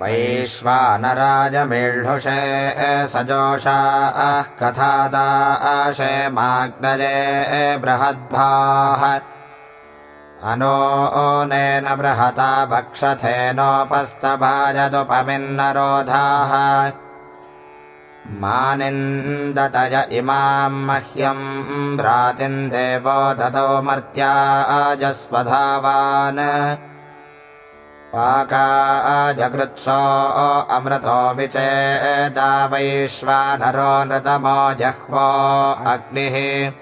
वैश्वानराजमेळ्ढुषे सजोषाः कथादाशे माग्नजे बृहद्भाः। अनो ओनेन बृहता भक्षथेनोपस्तभाजदुपमिन्नरोधाः मा निन्दतय इमाम् मह्यम् भ्रातिम् देवो ददौ मर्त्याजस्वधावान्। पाकाजकृत्सो अमृतो विचेदा वैश्वानरो नृतमो जह्वो अग्निः।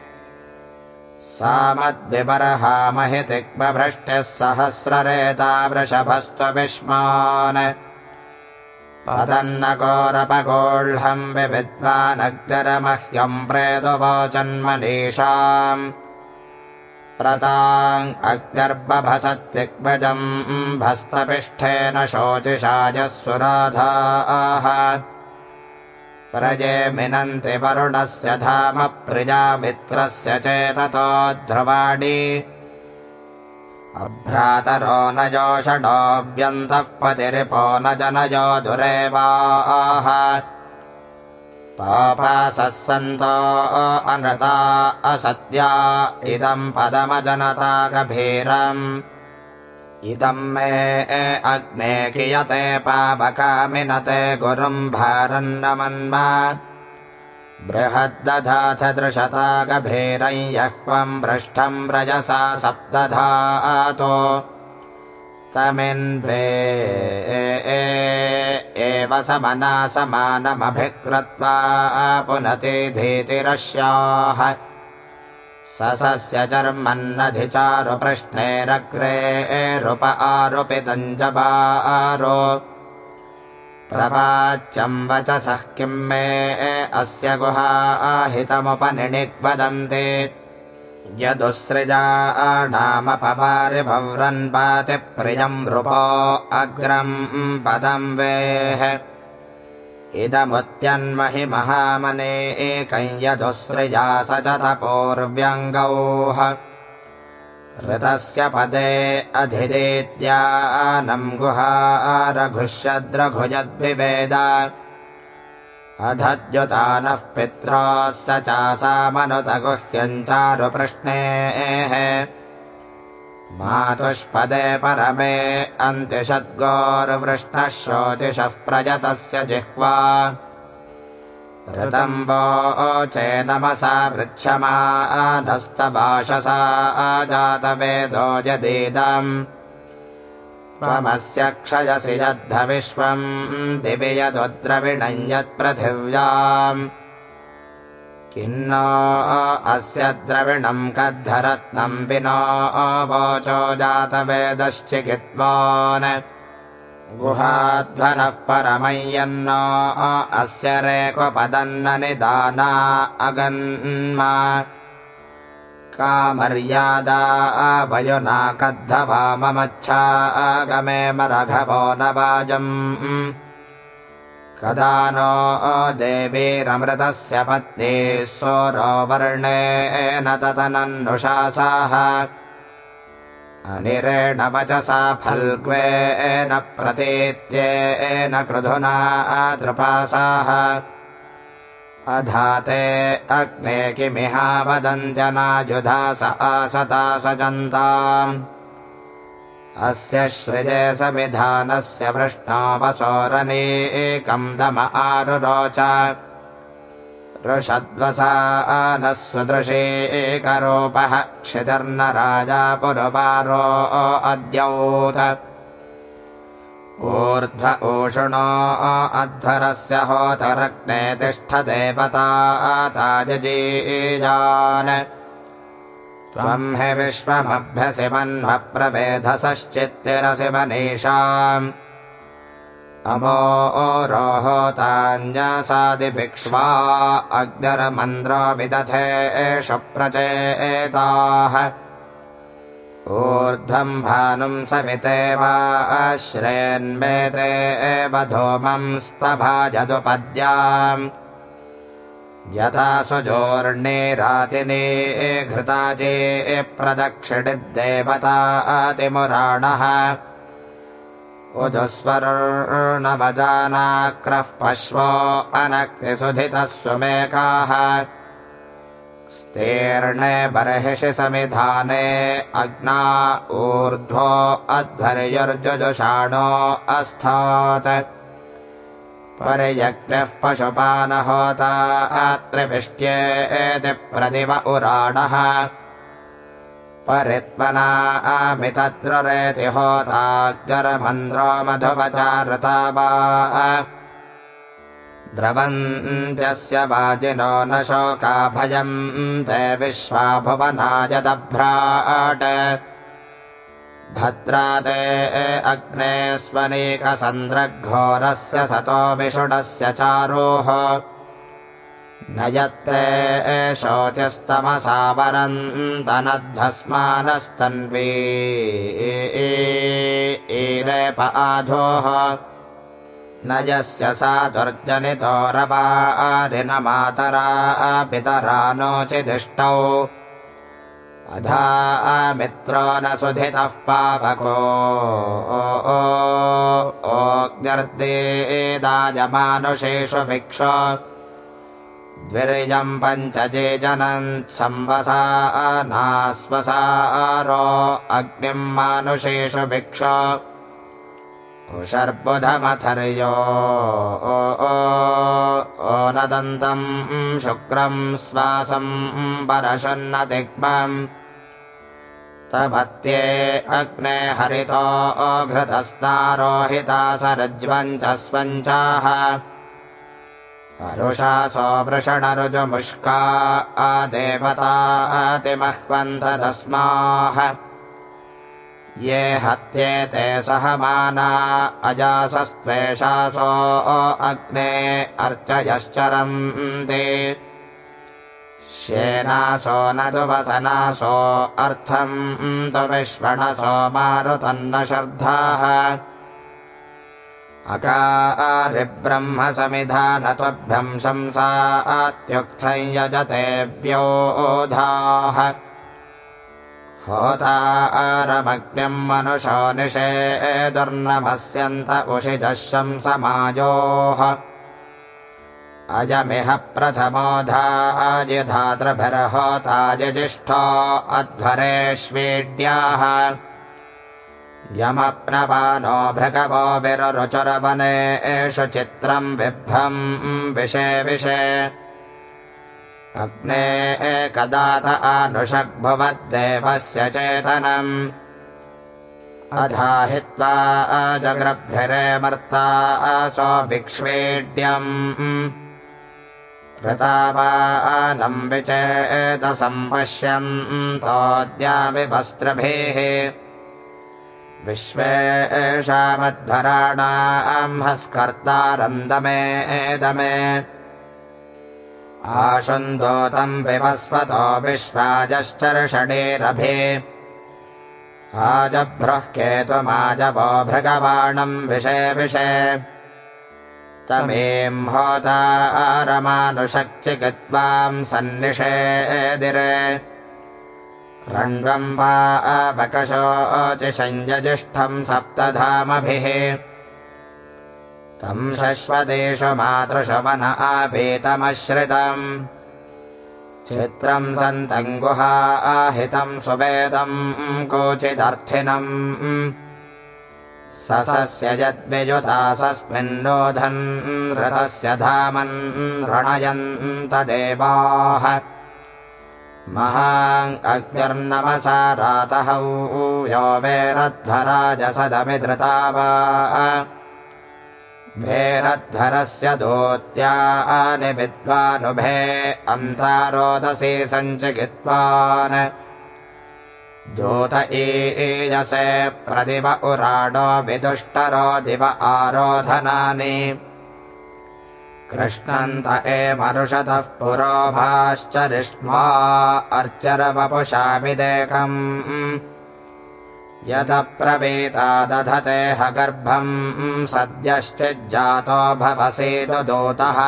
सामद्विबर्हामहि तिग्भ्रष्टिः सहस्ररेता वृषभस्त्वविष्मान् पतन्नकोरपगोह्लम् विविद्वानग्निरमह्यम् प्रेतुवोचन्मनीषाम्। प्रताम् अग्निर्बभसत्तिग्भजम् भस्तपिष्ठेन शोचिषायः सुराधाः प्रजे मिनन्ति वरुणस्य धाम प्रियामित्रस्य चेततो ध्रुवाणि अभ्रातरो न योषणोऽव्यन्तः पतिरिपो न जनयो दुरेवाः। पापासः सन्तो अनृता असत्या इदम् पदमजनता गभीरम्। इदम् मे अग्ने कियते पापकामिनते गुरुम् भारन्नमन्म बृहद्दधाथ दृशता गभीरं यह्वम् पृष्ठम् व्रजसा सप्तधातो। तमिन्वे एव समना समानमभिकृत्वा पुनति धीतिरस्याः ससस्य चर्मन्नधिचारुपृष्णेरग्रे एरुप आरुपितम् जबारो प्रवाच्यम् वचसः किम् मे अस्य गुहाहितमुपनिणिग्वदन्ति यदुसृजाणामपवारिभव्रन् पाति प्रियम् नृपो अग्रम् पदम् वेः इदमुत्यन्महि महामने एकम् यदुसृजा स च तपोर्व्यङ्गौः ऋतस्य पदे अधिदेत्यानम् गुहारघुष्यद्रघुजद्विवेद। अधद्युतानः पित्रोः स चासामनुतगुह्यम् चारुप्रश्नेः मातुष्पदे परमे अन्तिषद्गोर्वृष्णः शोचिषः प्रजतस्य जिह्वा ऋतम् वोचे नमसा पृच्छमानस्तभाषसा जातवेदो यदीदम् त्वमस्य क्षयसि यद्धविश्वम् दिवि यदुद्रविणम् यत्पृथिव्याम् किन्नो अस्य द्रविणम् कद्धरत्नम् विनो वोचो जातवेदश्चिकित्वान् गुहाध्वनः परमय्यन्नो अस्य रेक्वपदन्न निदाना अगन्मा। कामर्यादा वयुना कद्धवा ममच्छा आगमे मरघवो न वाजम् कदा नो देवीरमृतस्य पत्नी सोरो वर्णेन ततनन्नुशासाः अनिरेण वचसा फल्ग्वेन प्रतीत्येन कृधुना दृपासाः अधाते अग्ने किमिहा वदन्त्यनाजुधा स आसता सजन्ताम् अस्य सृजे सविधानस्य वृष्णावसोरनेकम् दम आरुरोच ऋषद्वसा नः सुदृशे एकरूपः क्षितिर्न राजा पुरुवारो अद्यौत। ऊर्ध्व ऊषुणो अध्वरस्य होतरग्ने तिष्ठ देवता ताजजीजान्। त्वम् हि विश्वमभ्यसि मन्वप्रवेधसश्चित्तिरसि मनीषाम् अमो रोहोतान्यसादिभिक्ष्वा अग्निर्मन्द्रो विदथे एषु प्रचेताः। ऊर्ध्वम् भानुम् सविते वा अश्रेन्मेते एव धूमम् स्तभाजदुपद्याम्। यथा सुजोर्णेरातिने घृता चे प्रदक्षिणिद्देवतातिमुराणः उदुस्वर्णवजानाक्रः पश्वो अनक्तिसुधितः सुमेकाः स्तेर्णे बर्हिषि समिधाने अग्ना ऊर्ध्वो अध्वर्युर्जुजुषाणो अस्थात्। परियज्ञः पशुपानहोता त्रिपिष्ट्येति प्रदिव उराणः परित्मना अमितद्रुरेति होताग्रमन्द्रो मधुवचारता वा द्रवन्त्यस्य वाजिनो न शोकाभयम् ते विश्वा भुवनाय दभ्राट् भद्रा ते अग्ने स्वनेकसन्द्रघोरस्य सतो विषुडस्य चारोः न यत्ते शोचिस्तमसावरन्तनध्वस्मानस्तन्वी ईरेप आधोः। न यस्य सा दुर्जनितोरवारिनमातरा पितरा नोचिदिष्टौ। अधा मित्रो न सुधितः पावको। ओग्निर्देदायमानुषेषु भिक्ष द्विर्यम् पञ्चजे जनन् संवसा नास्वसारो अग्निम् मानुषेषु भिक्ष। शर्बुधमथर्यो ओनदन्तम् शुक्रम् स्वासम् परशन्न दिग्मम् तभत्ये अग्ने हरितो घृतस्तारोहिता सरज्वम् च स्वञ्चाः अरुषासो वृषणरुजुमुष्का आदेवता अतिमह्वन्तदस्माः ये हत्येते सहमाना अजासस्त्वेषासो अग्ने अर्चयश्चरन्ति। श्येनासो न दुवसनासो अर्थम् तु विश्वणसो मारुतन्न श्रद्धाः अकारिब्रह्म समिधान त्वभ्यं शंसा अत्युक्थं यजते व्योधाः होता आरमग्निम् मनुषो निषे दुर्नमस्यन्त उषिजः शंसमायोः। अयमिह प्रथमोधायधातृभिर्होतायजिष्ठो अध्वरेष्वीड्याः यमप्नवानो भृगवो विरुचुरवने एषु चित्रम् बिभ्रम् विषे विषे। अग्ने एकदात आनुषग्भुवद्देवस्य चेतनम्। अधाहित्वा अजग्रभ्यरे मर्ता असो भिक्ष्वेड्यम्। ऋतावानम् विचेतसम् पश्यन्तोद्यामि वस्त्रभिः विश्वेषामध्वराणाम् हस्कर्तारन्दमे एदमे। आशुन्दोतम् विवस्वतो विश्वाजश्चर्षणेरभे। आजभ्रः केतुमाजवो भृगवाणम् विषे। विषे तमेम् होतारमानुषक्चिकित्वाम् सन्निषेदिरे रण्वम् वा अपकशोचिषञ्जजिष्ठम् सप्तधामभिः। तम् शश्वदेषु मातृशवन आपेतमश्रितम् चित्रम् सन्तम् गुहा आहितम् सुवेदम् कोचिदर्थिनम्। सस्य यद्विजुतासस्मिन्नोधन् रथस्य धामन् रणयन्तदेवाः महाङ्ग्निर्नमसा रातहौ यो वेरध्वराजसदमिधृता वा भेरध्वरस्य दोत्यानि विद्वानुभे अन्तारोदसी सञ्चिकित्वान्। दूत ईयसे प्रदिव उराडो विदुष्टरो दिव आरोधनानि कृष्णन्त एमरुषतः पुरोभाश्चरिष्मा अर्चरवपुषामिदेकम् यदप्रवीता दधते ह गर्भम् सद्यश्चिज्जातो भवसेतु दूतः।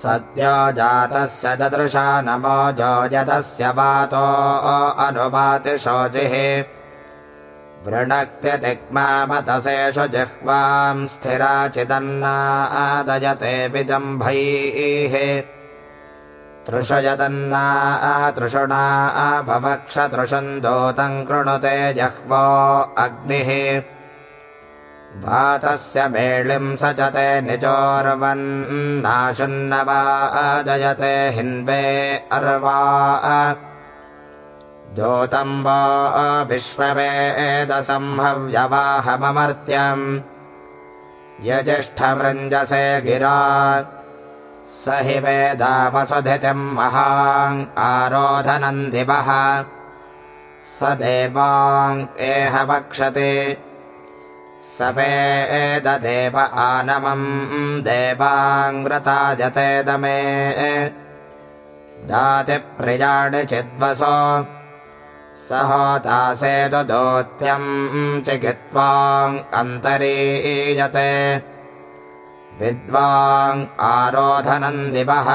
सद्यो जातस्य ददृशा नमो जोजतस्य वातो अनुवाति शोचिः वृणक्त्यतिग्मामतसेषु जिह्वां स्थिराचिदन्ना आदयते विजम्भैः। तृषयदन्ना तृषुणा भवक्षतृषन्दोतं कृणुते जह्वो अग्निः। वातस्य मेळिं स च ते निजोर्वन्नाशुन्नवा अजयते हिन्वे अर्वा दोतम्बो विश्ववेदसंहव्यवाहममर्त्यम् यजिष्ठवृञ्जसे गिरा स हि वेदावसुधितिम् महाङ् आरोधनन्दिवः। स देवाङ् एह वक्षति स वेददेव आनमम् देवाङ्ग्रताजतेदमे दातिप्रियाणि चिद्वसो स होतासेदुदोत्यम् चिकित्वाङ्कन्तरीयते विद्वाङ् आरोधनन्दिवः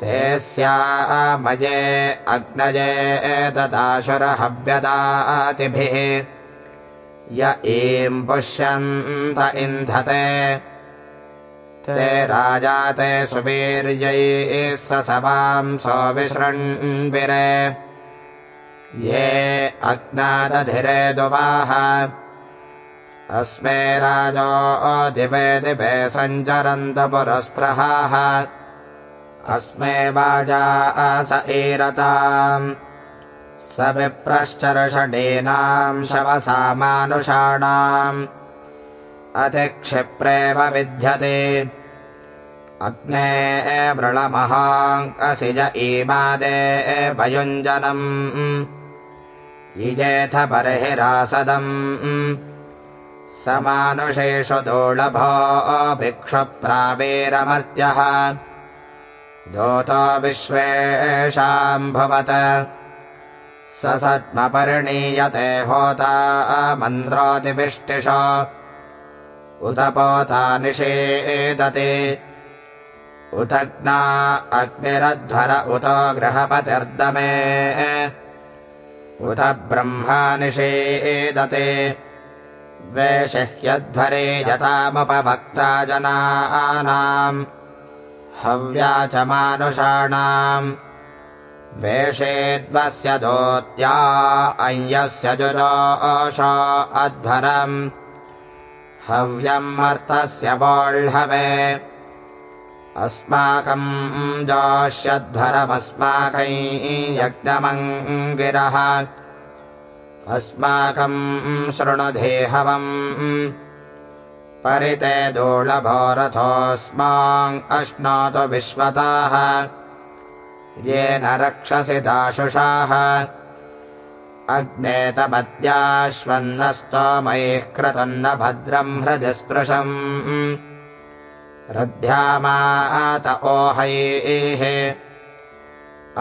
ते स्यामये अग्नये एतदाशुरहव्यदातिभिः य ईं पुष्यन्त इन्धते। ते राजा ते सुवीर्यैः स सवांसो विशृण्विरे ये अग्नादधिरे दुवाह अस्मे राजो दिवे दिवे सञ्चरन्त पुरस्पृहाः। अस्मे वाजा स ईरताम्। स विप्रश्चर्षडीनाम् शवसामानुषाणाम्। अतिक्षिप्रेव विध्यते। अग्ने मृळमहाङ्कसिज ईमादे भयुञ्जनम् इजेथ बर्हिरासदम् समानुषेषु दोळभो भिक्षुप्रावीरमर्त्यः। दोतो विश्वेषाम्भुवत् स सद्मपरिणीयते होता मन्द्रोतिविष्टिष। उत पोता निषेदति उतग्ना अग्निरध्वर उत गृहपतिर्दमे उत ब्रह्मा निषेदते वेशिह्यध्वरे यतामुपभक्ता जनानाम्। हव्या च मानुषाणाम्। वेषेद्वस्य दोत्या अय्यस्य जुजोष अध्वरम्। हव्यम् मर्तस्य वोह्ळवे अस्माकम् जोष्यध्वरमस्माकै यज्ञमङ्गिरः अस्माकम् शृणुधेहवम् परिते दोळभोरथोऽस्माम् अश्नातु विश्वताः। येन रक्षसि दाशुषाः। अग्नेतमद्याश्वन्नस्तोमैः क्रतुन्न भद्रम् हृदि स्पृशम् रध्यामात ओहैः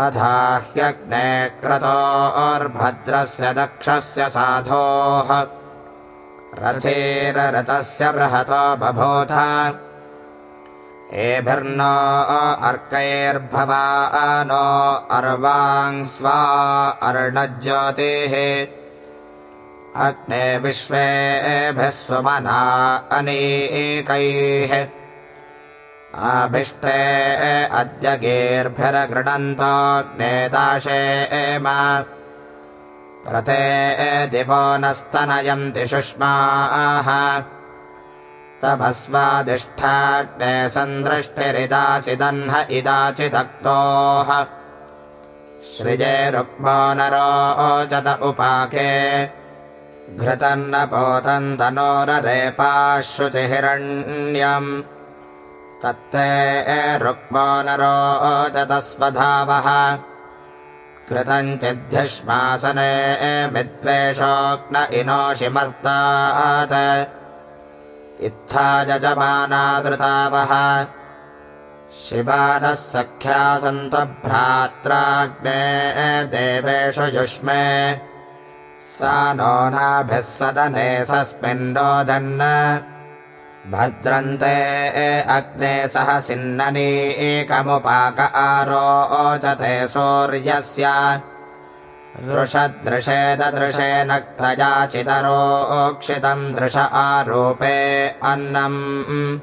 अधाह्यग्ने क्रतोर्भद्रस्य दक्षस्य साधोः रथेररतस्य बृहतो बभूथ। एभिर्नो अर्कैर्भवा नो अर्वाङ् स्वा अर्णज्योतिः। अग्ने विश्वेभिः सुमना अनेकैः आभिष्टे अद्य गेर्भिरगृणन्तोऽग्ने दाशेम प्रते दिवो नस्तनयन्ति शुष्माः। तभस्वादिष्ठाग्ने सन्दृष्टिरिदाचिदह्न इदाचिदक्तोः। सृजे रुक्मो नरोचत उपाके। घृतन्न पोतन्तनोररेपाशुचिहिरण्यम् तत्ते रुक्मो नरोचतस्वधावः कृतञ्चिद्ध्यश्मासने विद्वेषोऽग्न इनोषिमर्तात् इत्था यजमानादृतावः। शिवानः सख्या सन्तभ्रात्राग्ने देवेषु युष्मे। सा नो नाभिः सदने सस्मिन्नोदन् भद्रन्ते अग्ने सह सिन्ननी एकमुपाक आरोचते सूर्यस्य। दृशदृशे ददृशे नक्तजाचितरोक्षितम् दृश आरूपे अन्नम्।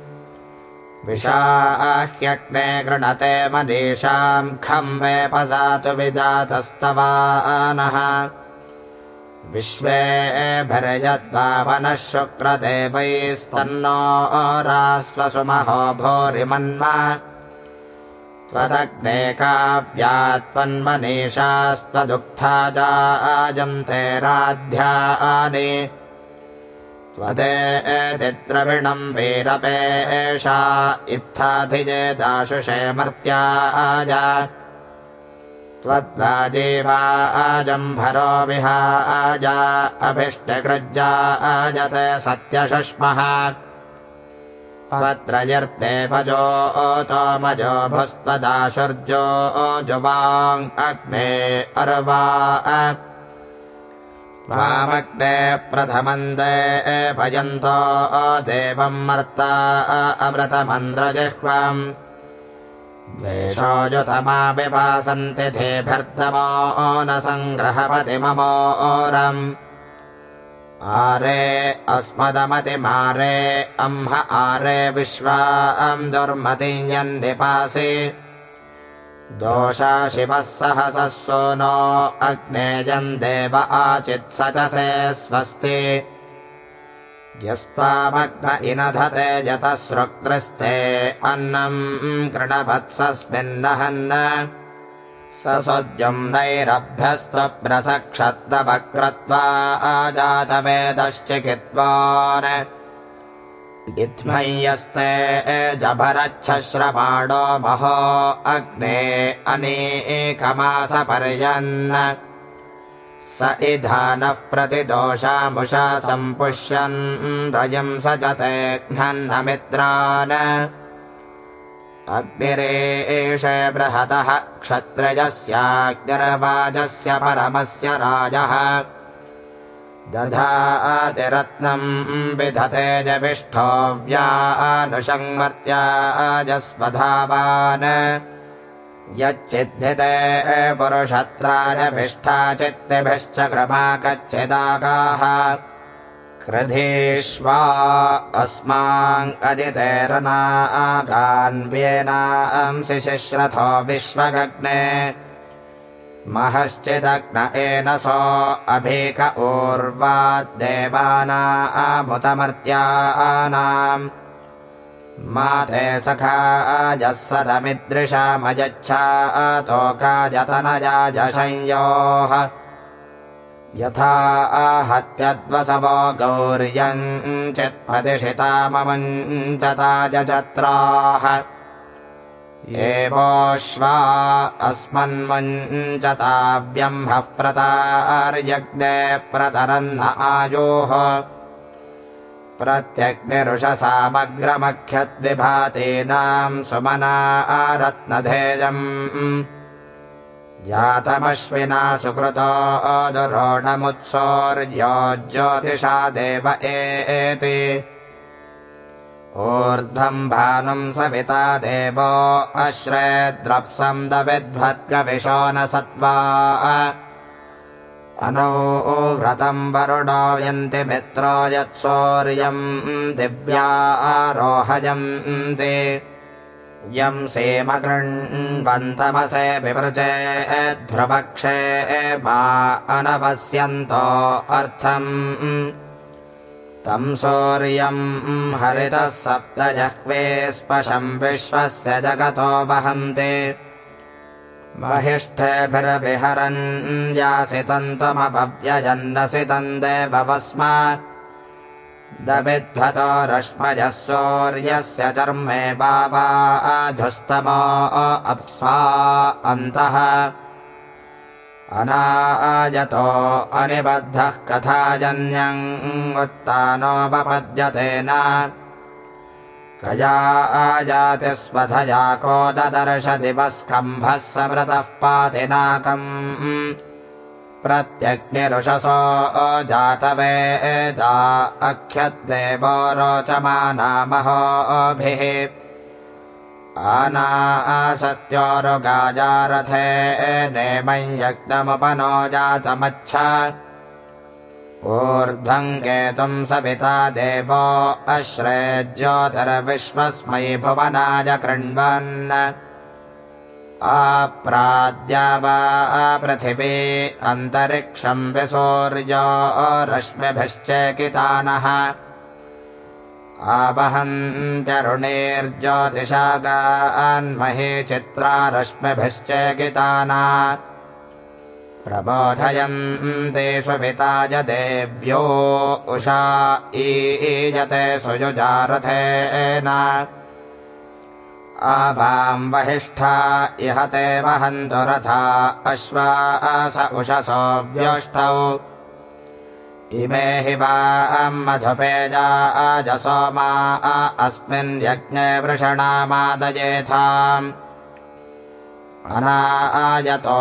विशाह्यग्ने गृणते मनीषाम् खं वेपसातु विजातस्तवानः विश्वे भरयद्वावनः शुक्रदेवैस्तन्नो रास्वसुमहो भूरिमन्म। त्वदग्ने काव्यात्वन्मनीषास्त्वदुःखा जाजन्ते राध्यानि। त्वदेतिद्रविणम् वीरपेशा इत्थाधिजे दाशुषे मर्त्याज विहाजा अभिष्टकृज्जाजते सत्यशुष्मः। त्वत्रयर्ते भजो ओतोमजो भुस्त्वदाशुर्जो जुवाङ्ग्ने अर्वा। वामग्ने प्रथमन्दे भजन्तो देवम् मर्ता अमृतमन्द्रजिह्वम् द्वेषोजुतमापिपासन्ति धेभर्तमो न सङ्ग्रहपति ममोरम्। आरे अस्मदमतिमारे अह्म आरे विश्वाम् दुर्मतियन्निपासि दोषा शिवः सहसः सो नो अग्नेयम् देव आचित्स च से स्वस्ति यस्त्वामग्न इनधते जतसृक्तृस्ते अन्नम् कृणवत्सस्मिन्नहन्न स सोद्यम् नैरभ्यस्त्वभ्रसक्षत्रवक्रत्वा आजातवेदश्चिकित्वान्। इत्मय्यस्ते जभरच्छश्रमाणो महो अग्ने अनेकमासपर्यन् स इधानः प्रतिदोषामुषा सम्पुष्यन् रजम् स च ते घ्नन्नमित्रान् अग्निरेष बृहतः क्षत्रजस्याग्निर्वाजस्य परमस्य राजः। दधातिरत्नम् विधते जविष्ठोव्यानुषङ्मर्त्याजस्वधावान् यच्चिद्धिते पुरुषत्राजभिष्ठा चित्तिभिश्च क्रमाकच्छिदागाः कृधीष्वा अस्माङ्गदितेरनागान्व्येनांसि शिश्रथो विश्वगग्ने महश्चिदग्न एनसो अभीक ऊर्वाद्देवानामुतमर्त्यानाम् मा ते सखा अजः सदमिदृशामजच्छातोकाजतनजाजसंयोः यथा आहत्यद्वसवो गौर्यम् चित्प्रतिशिताममुञ्चताजत्राः एवोश्वा अस्मन्मुञ्चताव्यम्हः प्रतार्यग्ने प्रतरन्न आयोः प्रत्यग्निरुषसामग्रमख्यद्विभातीनाम् सुमना आरत्नधेयम्। जातमश्विना सुकृतो दुरोणमुत्सोर्यो ज्योतिषा देव एति। ऊर्ध्वम् भानुम् सविता देवो अश्रेद्रप्सम् दविद्भद्गविशो न सत्त्वा अनो व्रतम् वरुणो यन्ति मित्रो यत्सौर्यम् दिव्या आरोहयन्ति यम् सेमगृण्वन्तमसे मा अनपश्यन्तो अर्थम्। तम् सौर्यम् हरितः सप्तजह्वे स्पशम् विश्वस्य जगतो वहन्ति महिष्ठेभिर्विहरन् यासितम् त्वमपव्यजन्नसि तम् देवस्म दविध्वतो रश्मजः सौर्यस्य चर्मे बाबाधुस्तमो अप्स्वा अन्तः। अनायतो अनिबद्धः कथाजन्यम् उत्तानोपपद्यते न कया आजातिस्वधया को ददर्श दिवस्कम्भः समृतः पातिनाकम्। प्रत्यग्निरुषसो जातवेदा अख्यद्देवो रोचमानामहोभिः। आनासत्योरुगाजारथे नेमं यज्ञमुपनो जातमच्छ ऊर्ध्वम् केतुम् सविता देवो अश्रे ज्योतिर्विश्वस्मै भुवनाय कृण्वन्। आप्राद्या वा पृथिवी अन्तरिक्षम् विसूर्यो रश्मिभिश्चेकितानः आवहन्त्यरुणेर्ज्योतिषागान्महे चित्रा रश्मिभिश्चेकिताना प्रबोधयन्ते स्वपिताय देव्यो उषा ईजते सुयुजारथेन आवाम् वहिष्ठा इहते वहन्तु रथा अश्वास उषसो व्योष्टौ। इमे हि वाम् मधुपेजा अजसो मा अस्मिन् यज्ञे वृषणामादयेथाम् अनायतो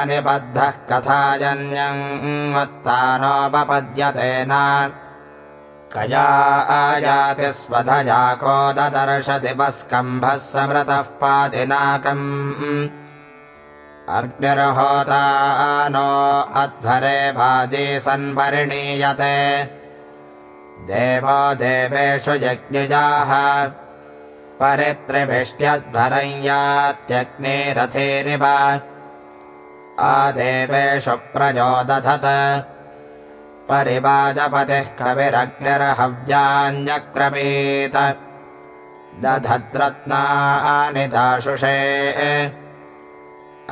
अनिबद्धः कथाजन्यङ्त्तानोपपद्यतेन कया आयाति स्वधया को ददर्श दिवस्कम्भः समृतः पादिनाकम्। अग्निर्होता नो अध्वरे वाजी सन्परिणीयते देवो देवेषु यज्ञजाः परित्रिभिष्ट्यध्वरं यात्यग्नेरथेरिव आदेवेषु प्रजोदधत परिवाजपतिः कविरग्निर्हव्यान्यक्रमीत। दधद्रत्नानि दाशुषे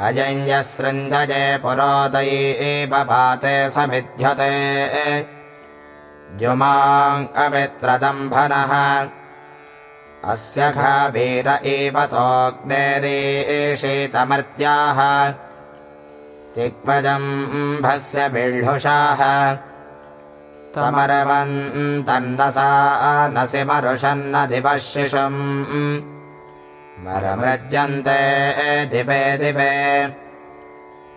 अजञ्जसृञ्जये पुरोदयी समिध्यते। द्युमाङ्कमित्रदम्भनः अस्य घावीर एव तोऽग्नेरीशीतमर्त्याः चिक्मजम्भस्य बिल्हुषाः। त्वमरवन्तन्नसा नसि मरुषन्न दिवः शिशुम्। मरमृज्यन्ते दिवे दिवे।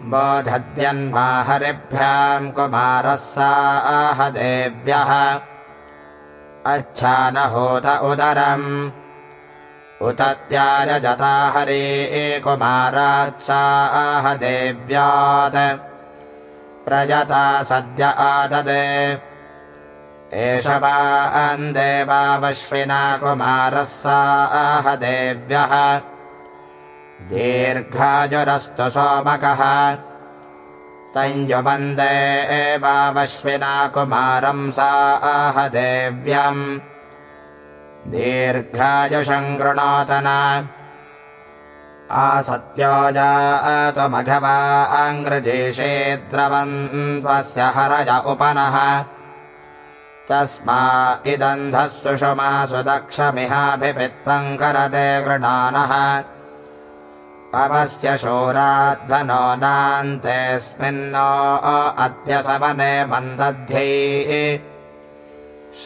बोधद्यन्माहरिभ्याम् कुमारः सा आह देव्यः अच्छा न होत उदरम्। उत त्याजता हरे कुमारात्सा आह देव्यात्। प्रजता सद्य आददे। एष वा अन्देवावश्विना कुमारः सा देव्यः। दीर्घाजुरस्तु सोमकः तञ्जुवन्दे एवावश्विना कुमारं सा आह देव्यम् दीर्घायुषम् गृणोतन आसत्यो जातुमघवा अङ्ग्रजेशे द्रवन्त्वस्य हरज उपनः। तस्मा इदन्धः सुषुमासु दक्षमिहाभिपित्वम् करते गृणानः पवस्य शूराध्वनो नान्तेऽस्मिन्नो अद्य सवने मन्दध्ये।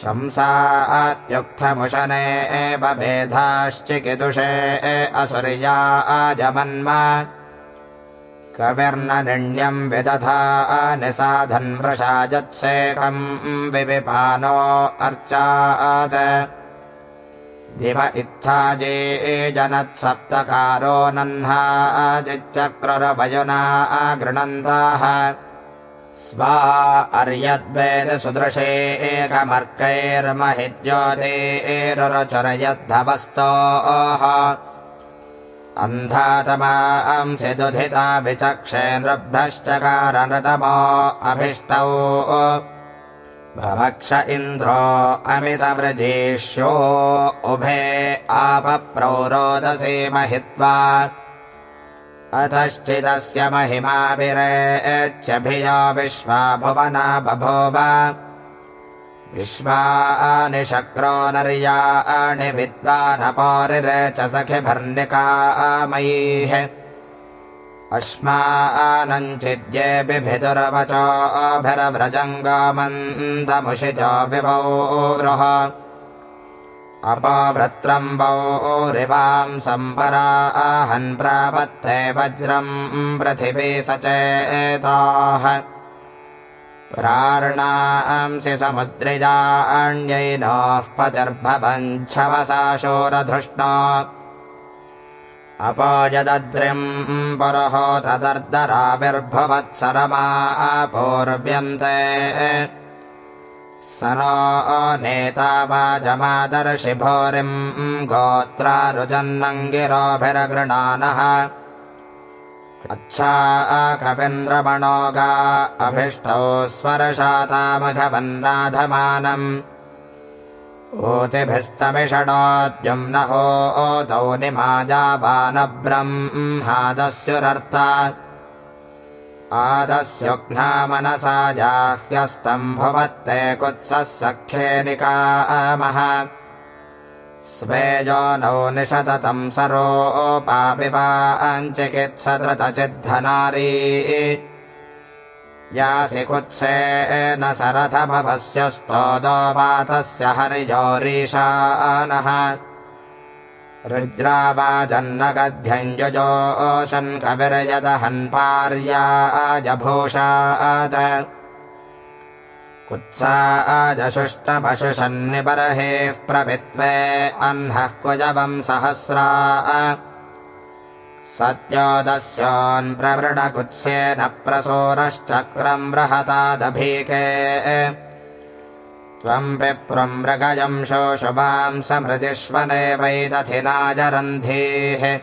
शंसात्युक्थमुशने एव भेदाश्चिकिदुषे असुर्या आजमन्म कविर्ननिण्यम् विदधा निसाधन्वृषाजत्सेकम् विविपानो अर्चात् दिव इत्थाजे जनत्सप्तकारो नह्नाचिच्चक्रुरभयुना गृणन्ताः। स्वा अर्यद्वेदसुदृशे एकमर्कैर्महिज्योतेरुरचरयद्धवस्तोः। अन्धातमांसि दुधिता विचक्षे नृभ्यश्चकारनृतमो अभिष्टौ भवक्ष इन्द्रो अमितव्रजेष्यो उभे आपप्रौरोदसे महित्वा अतश्चिदस्य महिमाभिरेच्छभियो विश्वा भुवना बभूव। विश्वानि शक्रो नर्याणि विद्वानपोरिरे च सखिभर्निकामयीः अश्मानञ्चिद्येऽभिधुरवचोभिरव्रजङ्गमन्दमुषिजो विभोरुः अपभृत्रम्बौरिवाम् सम्पराहन् प्रापत्ते वज्रम् पृथिवी सचेताः प्रार्णांसि समुद्रिजाण्यैनाः पतिर्भवञ्छवसा शोरधृष्णा अपोजदद्रिम् पुरहो तदर्दराविर्भवत्सरमापूर्व्यन्ते। स नो नेता वाजमादर्शि भूरिम् गोत्रारुजन्नङ्गिरोभिरगृणानः। अच्छा कविन्द्रमणो गा अभिष्टौ स्वरशातामघवन्नाधमानम् ऊतिभिस्तमिषणोद्युम्नहो ओतौ निमाजावानब्रह्मादस्युरर्ता आदस्युघ्ना मनसा जाह्यस्तम् भुवत्ते कुत्सः सख्ये निकामः। स्वेजो नौ निषततम् सरोपापिवाञ्चिकित्सदृतचिद्धनारी यासि कुत्से न सरथमवस्य स्तोदो वातस्य हरिजोरीशानः रुज्रावाजन्नगध्यञ्जोशन् कविर्यदहन्पार्याजभूषात् कुत्सा अजशुष्टपशुषन्निबर्हेः प्रभित्वे अह्नः कुजवम् सहस्रा सत्योदस्योन्प्रवृणकुत्स्येन प्रसोरश्चक्रम् बृहतादभीके। त्वम् विप्रम् मृगजम् शोशुभाम् समृजिष्वने वैदथिनाजरन्धीः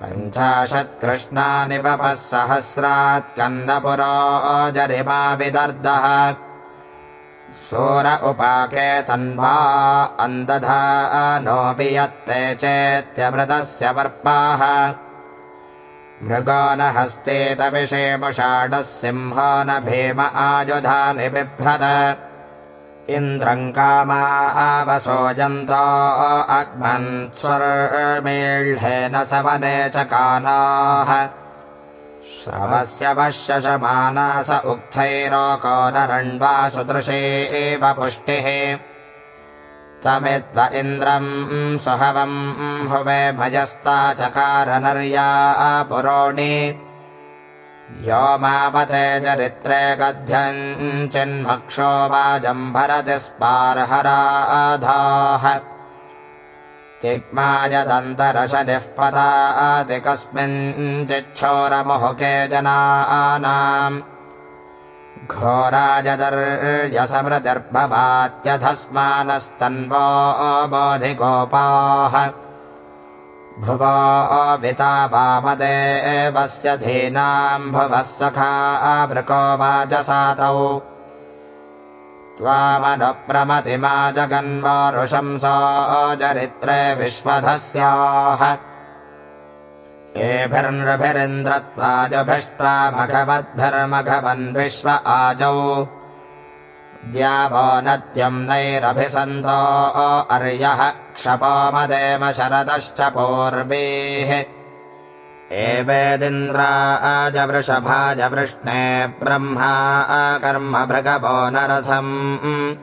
पञ्चाशत्कृष्णानि वपः सहस्रात् कन्नपुरो जरिमा विदर्दः सोर उपाके तन्वा अन्दधा नोऽपि यत्ते चेत्यमृतस्य वर्पाः। मृगो न हस्तेतविषेमुषाढः सिंहो न भीम आयुधानि बिभ्रत। इन्द्रम् कामा आवसोजन्तो अग्मन् स्वर्मेह्येन सवने च कानाः श्रवस्य वश्यशमानास उक्थैरोको नरण्वा सुदृशे एव पुष्टिः। तमिद्व इन्द्रम् सुहवम् हुवे भजस्ता चकारनर्या पुरोणि। मापते चरित्रे गध्यम् चिन्मक्षो वाजम्भरति स्पार्हराधाः तिग्मायदन्तरशनिः पदाति कस्मिञ्चिच्छोरमुहुके जनानाम्। घोराजदर्यसमृतिर्भवात्यधस्मानस्तन्वो बोधिगोपाः। भुवो अभिता वामदेवस्य धीनाम् भुवः सखा वृको वाजसातौ त्वामनुप्रमतिमा जगन्वारुशंसा चरित्रे विश्वधस्याः। एभिर्नृभिरिन्द्रत्वाजभिष्ट्वा मघवद्भिर्मघवन् विश्व आजौ। द्यावो नद्यम् नैरभिसन्तो अर्यः क्षपोमदेम शरदश्च पूर्वीः एवेदिन्द्राजवृषभाज वृष्णे ब्रह्मा कर्म भृगवो नरथम्।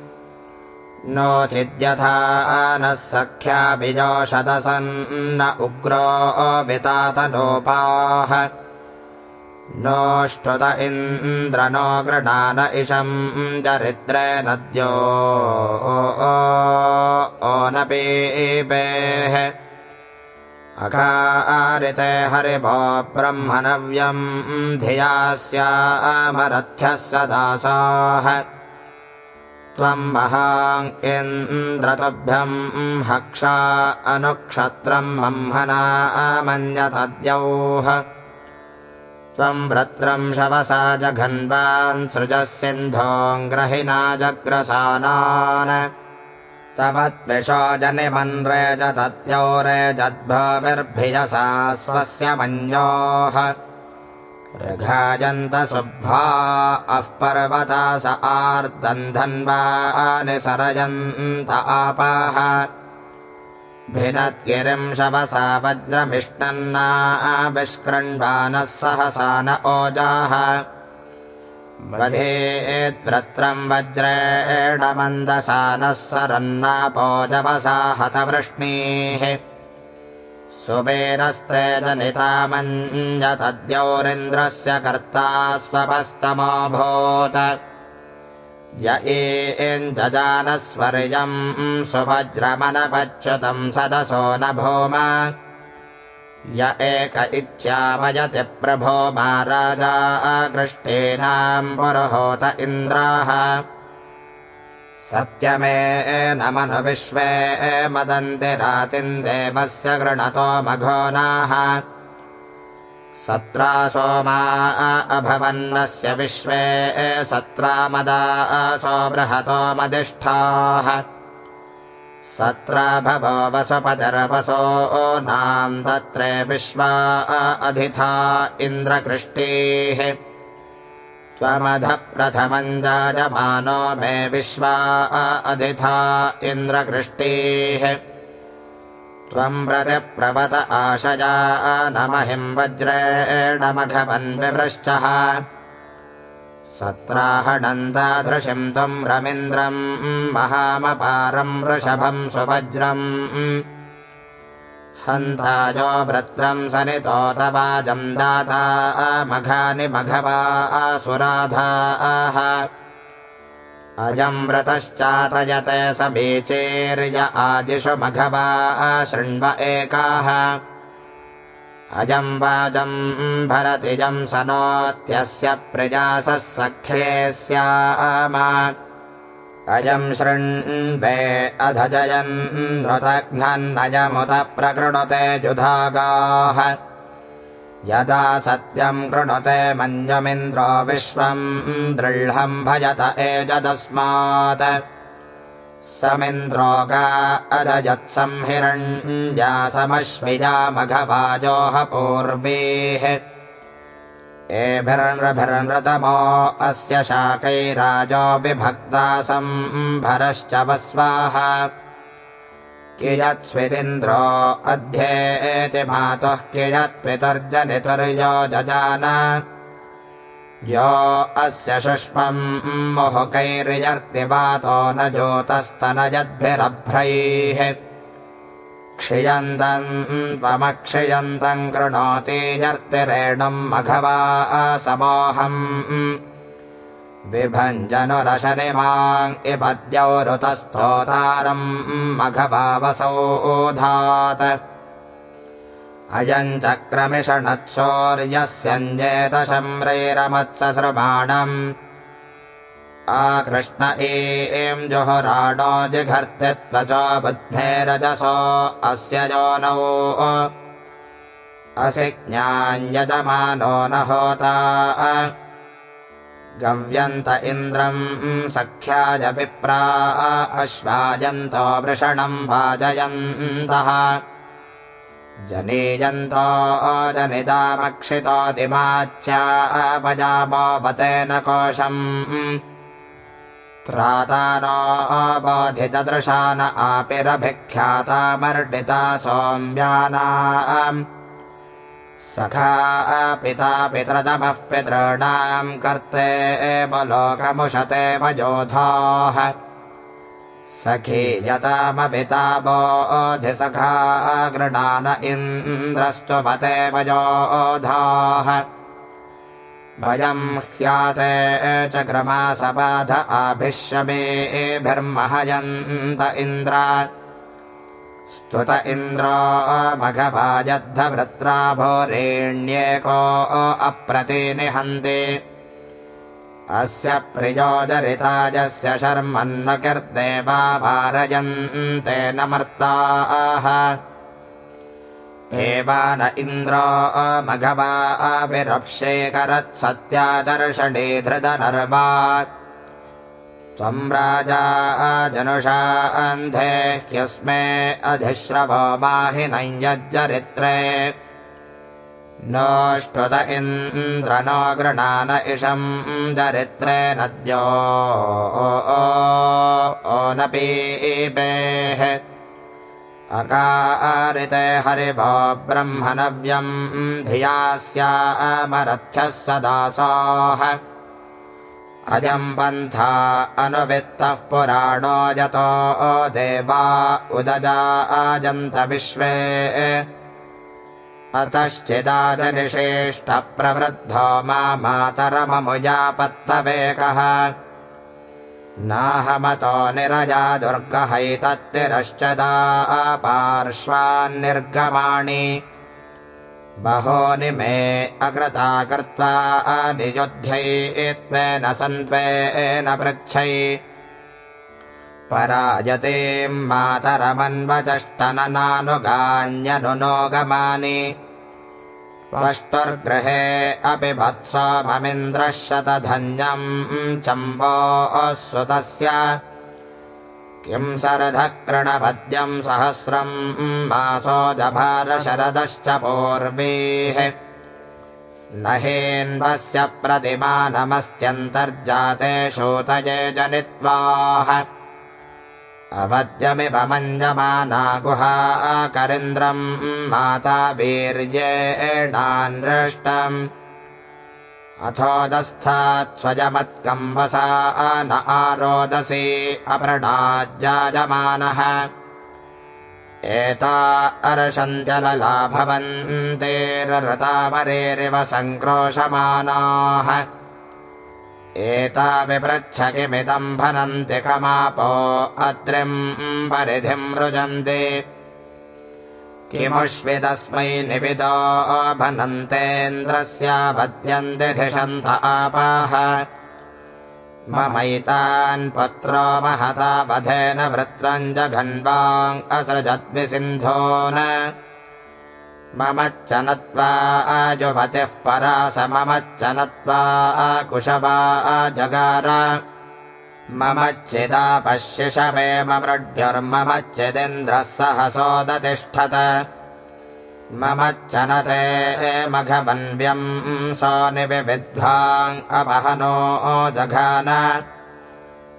नोचिद्यथा नः सख्याभिजोषदसन्न उग्रो वितातनोपाः। नोष्टुत इन्द्र नो गृणान इशम् चरित्रे नद्यो ओनपीपेः अकारिते हरिभो ब्रह्मणव्यम् धिया स्यामरथ्यः सदासाः त्वम् महाङ् इन्द्रतुभ्यम् हक्षा अनुक्षत्रम् ब्रह्मणा मन्यतद्यौः त्वम् व्रत्रम् शवसा जघन्वान् सृजः सिन्धोऽङ्ग्रहिणा जग्रसानान् तव त्विषो जनिमन्रेज तत्यौरेजद्भविर्भिजसा स्वस्य मञ्जोः ऋघाजन्तसुब्ध्वा अः पर्वता स आर्दन्धन्वानि सरयन्त आपाः। भिनद्गिरिम् शवसा वज्रमिष्टन्नाविष्कृण्वानः सहसा न ओजाः वधेद्व्रत्रम् वज्रेण मन्दसा नः सरन्नापोजवसा हतवृष्णीः सुबेरस्ते जनितामञ्जतद्यौरिन्द्रस्य कर्ता स्वपस्तमोऽभूत्। य एञ्जजानस्वर्यम् सुवज्रमनपच्युतम् सदसो न भूम य एक इत्यामयति प्रभो मा राजा कृष्टीनाम् पुरुहोत इन्द्राः। सत्यमे नमनु विश्वे मदन्ति रातिम् देवस्य गृणतो मघोनाः सत्रा सोमा अभवन्नस्य विश्वे सत्रा मदासो बृहतो मदिष्ठाः सत्रा भवो वसुपतिरवसो नाम् तत्रे विश्वा अधिथा इन्द्रकृष्टेः। त्वमधः प्रथमम् जायमानो मे विश्वा अधिथा इन्द्रकृष्टेः। त्वम् प्रतिप्रवत आशया न महिम् वज्रेण मघवन् विवृश्चः सत्राहणन्दादृशिम् त्वम् रमिन्द्रम् महामपारम् वृषभम् सुवज्रम्। हन्तायो वृत्रम् सनितोतवाजम् दाता मघानि मघवा सुराधाः। अयम् व्रतश्चातयते समीचेर्य आदिषु मघवा शृण्व एकाः अयम् वाजम् भरतिजम् सनोत्यस्य प्रजासः सख्ये स्याम। अयम् शृण्वे अधजयन् नृतघ्नन्नयमुत प्रकृणुते जुधागाः। यदा सत्यम् कृणुते मञ्जमिन्द्रो विश्वम् दृह्लम् भजत एजदस्मात् समिन्द्रोगा अरजत्संहिरण्यासमश्विजा मघवाजोह पूर्वेः। एभिर्नृभिर्नृतमो अस्य शाकैराजो विभक्ता सम्भरश्च वस्वाः। कियत्स्विदिन्द्रो अध्येति मातुः कियत्पितर्जनितुर्यो जजान यो अस्य शुष्मम् मोहकैर्यर्तिवातो न ज्योतस्तनयद्भिरभ्रैः क्षियन्तम् त्वमक्षियन्तम् कृणोति यर्तिरेणुम् मघवा समोहम् विभञ्जनुरशनिमाम् इपद्यौरुतस्तोतारम् मघवावसोधात् अयम् चक्रमिषणत्सौर्यस्यञ्जेतशम्रैरमत्ससृमाणम् आकृष्ण एम् जुहुराणो जिघर्ति त्वचो बुद्धेरजसो अस्य योनौ असि ज्ञान्यजमानो न होता। गव्यन्त इन्द्रम् सख्याय विप्रा अश्वायन्तो वृषणम् वाजयन्तः जनीयन्तो जनितामक्षितोऽतिमाच्यापजामोपतेन कोशम्। त्रातानो बोधितदृशा न आपिरभिख्यातामर्डिता सौम्यानाम्। सखा पिता पितृतमः पितॄणाम् कर्ते लोकमुशते वयोधाः सखी बोधिसखा गृणान इन्द्रस्तुपते वयोधाः। वयम् ह्याते चक्रमासबाध आभिष्यमेभिर्महयन्त इन्द्र। स्तुत इन्द्रो मघवायद्धवृत्रा भोरेण्येको अप्रतिनिहन्ति अस्य प्रियोजरिताजस्य शर्मन्न कीर्देवा भारयन्ते न मर्ताः एवान इन्द्रो मघवाभिरप्स्येकरत्सत्याचर्षणे धृतनर्वा। त्वम् राजा जनुषा अन्धे ह्यस्मे अधिश्रवो माहि नोष्टुत इन्द्र नो गृणान ओ न पीपेः अकारिते हरिभो ब्रह्मणव्यम् धिया स्यामरथ्यः सदासाः। अयम् पन्था अनुवित्तः पुराणो यतो देवा उदजा आजन्त विश्वे अतश्चिदाजनिषेष्टप्रवृद्धो मा मातरममुजापत्तवेकः नाहमतो निरजा दुर्गहैतत्तिरश्च दा पार्श्वान्निर्गमाणि बहूनि मे अकृता कृत्वा नियुध्यै सन्त्वेन पृच्छै। पराजतीम् मातरमन्वचष्टननानुगान्यनुनोगमानि त्वष्टुर्गृहे अपि वत्सोममिन्द्रः शतधन्यम् चम्बो सुतस्य। किं सरधकृणपद्यम् सहस्रम् मासो जभारशरदश्च पूर्वीः। न हेन्वस्य प्रतिमानमस्त्यन्तर्जाते शोतये जनित्वाः अवद्यमिव मञ्जमाना गुहाकरिन्द्रम् माता वीर्येणान्नृष्टम् अथोदस्थात् स्वजमत्कम् वसा न आरोदसी अप्रणाज्जायमानः एता अर्षन्त्यलला भवन्तेरतामरेरिव सङ्क्रोशमानाः एता विपृच्छ किमिदम् भनन्ति कमापो अत्रिम् परिधिम् रुजन्ति। किमुष्विदस्मै निविदो भनन्तेन्द्रस्यापद्यन्ति धिषन्त आपाः। ममैतान् पुत्रो महता वधेन वृत्रम् जघन्वाङ्सृजद्विसिन्धो न ममच्च नत्वा अजुपतिः परास ममच्च नत्वा कुशवा जगार। ममच्चिदापश्यशवे ममृढ्युर्ममच्चिदिन्द्रः सहसोदतिष्ठत। ममच्च न ते मघवन्व्यम् सोऽनिविद्वाङ् अपहनो जघान।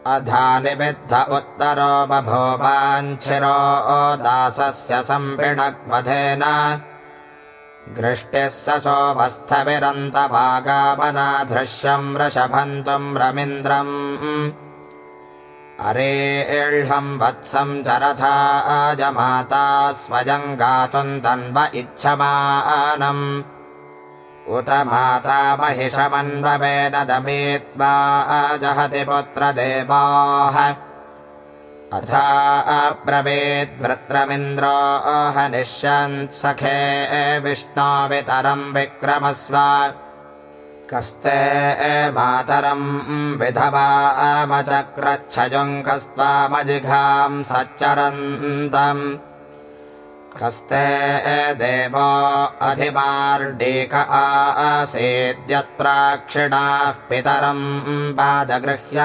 अधानिविद्ध उत्तरो बभूवाञ्छिरो दासस्य सम्पिणग्वधेन घृष्टिः स सोऽवस्थविरन्तभागावनाधृश्यम् वृषभन्तुम् रमिन्द्रम् अरेऽहम् वत्सम् चरथा अजमाता स्वयम् गातुम् तन्व इच्छमानम्। उत माता महिषमन्ववेन दमीत्वा अजहति पुत्रदेवाः अथा अब्रवीद्वृत्रमिन्द्रो अहनिष्यन् सखे विष्णोवितरम् विक्रमस्व। कस्ते मातरम् विधवा अमचक्रच्छजुङ्कस्त्वामजिघाम् सच्चरन्तम्। कस्ते देवो अधिमार्डीक आसीद्यत्प्राक्षिणाः पितरम् पादगृह्य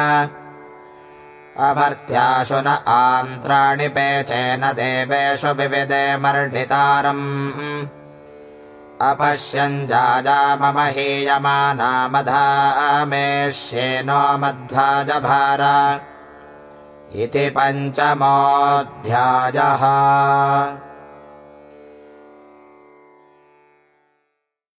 अमर्त्याशु न आन्त्राणि पेचेन देवेषु विविदे अपश्यञ्जाजा मम हीयमानामधामेष्येनो मध्वाजभार। इति पञ्चमोऽध्यायः